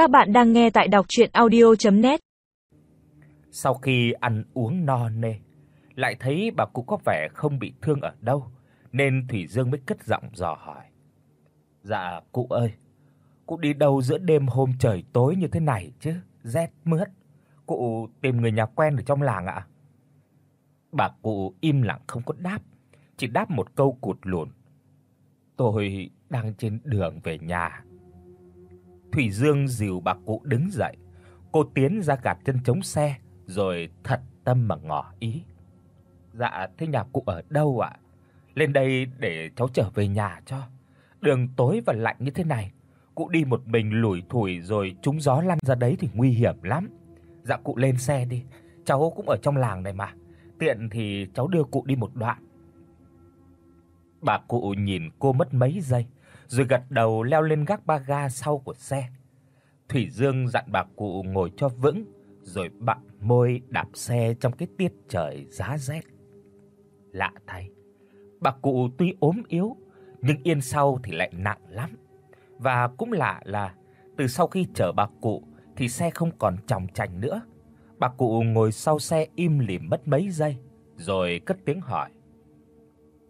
Các bạn đang nghe tại đọc audio net Sau khi ăn uống no nê, lại thấy bà cụ có vẻ không bị thương ở đâu, nên Thủy Dương mới cất giọng dò hỏi. "Dạ cụ ơi, cụ đi đâu giữa đêm hôm trời tối như thế này chứ, rét mướt. Cụ tìm người nhà quen ở trong làng ạ?" Bà cụ im lặng không có đáp, chỉ đáp một câu cụt lủn "Tôi đang trên đường về nhà." Thủy Dương dìu bà cụ đứng dậy, cô tiến ra gạt chân chống xe rồi thật tâm mà ngỏ ý. "Dạ, thế nhà cụ ở đâu ạ? Lên đây để cháu trở về nhà cho. Đường tối và lạnh như thế này, cụ đi một mình lủi thủi rồi trúng gió lăn ra đấy thì nguy hiểm lắm. Dạ cụ lên xe đi, cháu cũng ở trong làng này mà, tiện thì cháu đưa cụ đi một đoạn." Bà cụ nhìn cô mất mấy giây, rồi gật đầu leo lên gác ba ga sau của xe. Thủy Dương dặn bà cụ ngồi cho vững, rồi bặm môi đạp xe trong cái tiết trời giá rét. Lạ thay, bà cụ tuy ốm yếu, nhưng yên sau thì lại nặng lắm. Và cũng lạ là từ sau khi chở bà cụ thì xe không còn chòng chành nữa. Bà cụ ngồi sau xe im lìm mất mấy giây, rồi cất tiếng hỏi: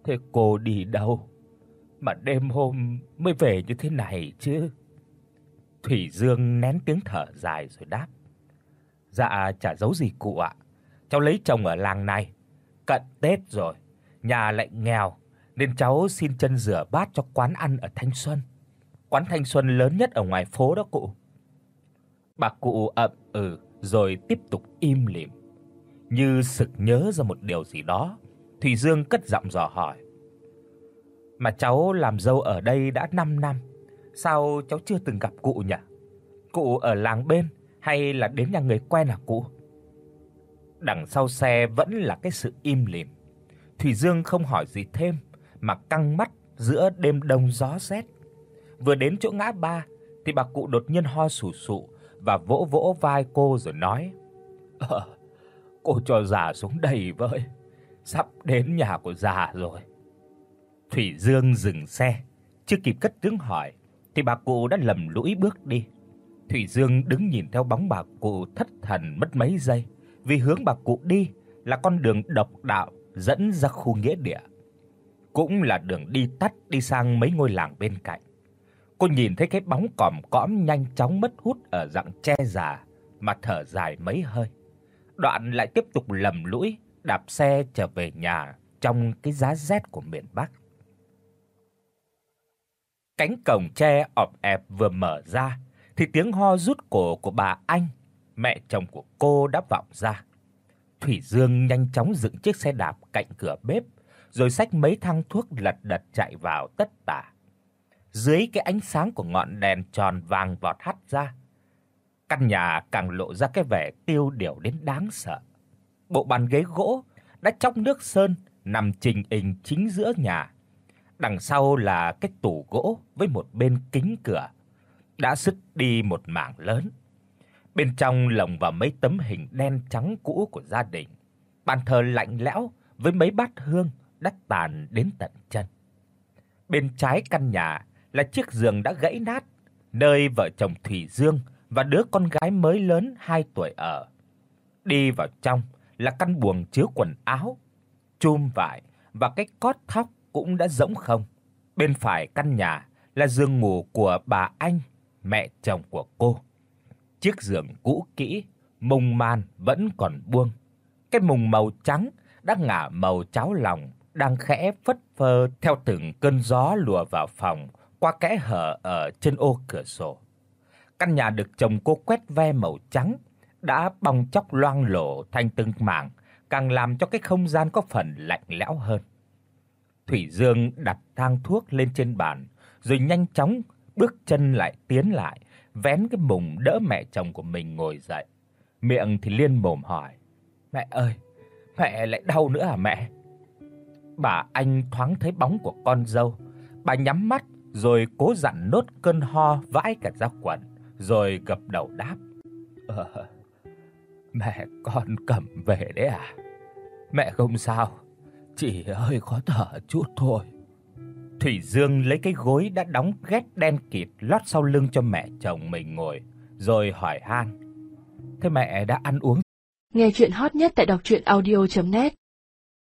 "Thế cô đi đâu?" Mà đêm hôm mới về như thế này chứ?" Thủy Dương nén tiếng thở dài rồi đáp: "Dạ chả giấu gì cụ ạ. Cháu lấy chồng ở làng này, cận Tết rồi, nhà lại nghèo nên cháu xin chân rửa bát cho quán ăn ở Thanh Xuân. Quán Thanh Xuân lớn nhất ở ngoài phố đó cụ." Bà cụ ậm ừ rồi tiếp tục im lìm. Như sực nhớ ra một điều gì đó, Thủy Dương cất giọng dò hỏi: mà cháu làm dâu ở đây đã 5 năm, sao cháu chưa từng gặp cụ nhỉ? Cụ ở làng bên hay là đến nhà người quen à cụ? Đằng sau xe vẫn là cái sự im lìm. Thủy Dương không hỏi gì thêm mà căng mắt giữa đêm đông gió rét. Vừa đến chỗ ngã ba thì bà cụ đột nhiên ho sù sụ và vỗ vỗ vai cô rồi nói: "Ờ, cô cho già xuống đây với, sắp đến nhà của già rồi." Thủy Dương dừng xe, chưa kịp cất tiếng hỏi thì bà cụ đã lầm lũi bước đi. Thủy Dương đứng nhìn theo bóng bà cụ thất thần mất mấy giây, vì hướng bà cụ đi là con đường độc đạo dẫn ra khu nghĩa địa, cũng là đường đi tắt đi sang mấy ngôi làng bên cạnh. Cô nhìn thấy cái bóng còm cõm nhanh chóng mất hút ở dạng tre già mà thở dài mấy hơi. Đoạn lại tiếp tục lầm lũi đạp xe trở về nhà trong cái giá rét của miền Bắc. Cánh cổng tre ọp ẹp vừa mở ra thì tiếng ho rút cổ của bà Anh, mẹ chồng của cô đã vọng ra. Thủy Dương nhanh chóng dựng chiếc xe đạp cạnh cửa bếp, rồi xách mấy thang thuốc lật đật chạy vào tất tả. Dưới cái ánh sáng của ngọn đèn tròn vàng vọt hắt ra, căn nhà càng lộ ra cái vẻ tiêu điều đến đáng sợ. Bộ bàn ghế gỗ đã chóc nước sơn nằm trình hình chính giữa nhà Đằng sau là cái tủ gỗ với một bên kính cửa đã sứt đi một mảng lớn. Bên trong lồng vào mấy tấm hình đen trắng cũ của gia đình. Bàn thờ lạnh lẽo với mấy bát hương đắt tàn đến tận chân. Bên trái căn nhà là chiếc giường đã gãy nát, nơi vợ chồng Thủy Dương và đứa con gái mới lớn 2 tuổi ở. Đi vào trong là căn buồng chứa quần áo, chum vải và cái cót thóc cũng đã rỗng không. Bên phải căn nhà là giường ngủ của bà Anh, mẹ chồng của cô. Chiếc giường cũ kỹ, mùng màn vẫn còn buông. Cái mùng màu trắng đã ngả màu cháo lòng đang khẽ phất phơ theo từng cơn gió lùa vào phòng qua kẽ hở ở trên ô cửa sổ. Căn nhà được chồng cô quét ve màu trắng đã bong chóc loang lổ thành từng mảng, càng làm cho cái không gian có phần lạnh lẽo hơn. Thủy Dương đặt thang thuốc lên trên bàn, rồi nhanh chóng bước chân lại tiến lại, vén cái mùng đỡ mẹ chồng của mình ngồi dậy. Miệng thì liên mồm hỏi: "Mẹ ơi, mẹ lại đau nữa à mẹ?" Bà anh thoáng thấy bóng của con dâu, bà nhắm mắt rồi cố dặn nốt cơn ho vãi cả ra quần, rồi gập đầu đáp: "Ờ, mẹ con cầm về đấy à? Mẹ không sao." Chỉ hơi khó thở chút thôi. Thủy Dương lấy cái gối đã đóng ghét đen kịt lót sau lưng cho mẹ chồng mình ngồi, rồi hỏi han: "Thế mẹ đã ăn uống?" Nghe truyện hot nhất tại doctruyenaudio.net